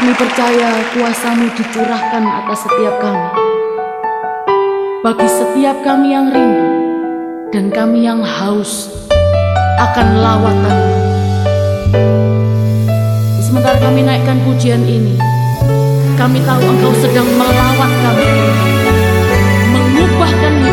Kami percaya kuasamu dicurahkan atas setiap kami. Bagi setiap kami yang rindu dan kami yang haus akan lawatan. Sementara kami naikkan pujian ini, kami tahu engkau sedang melawat kami, mengubahkan hidup kami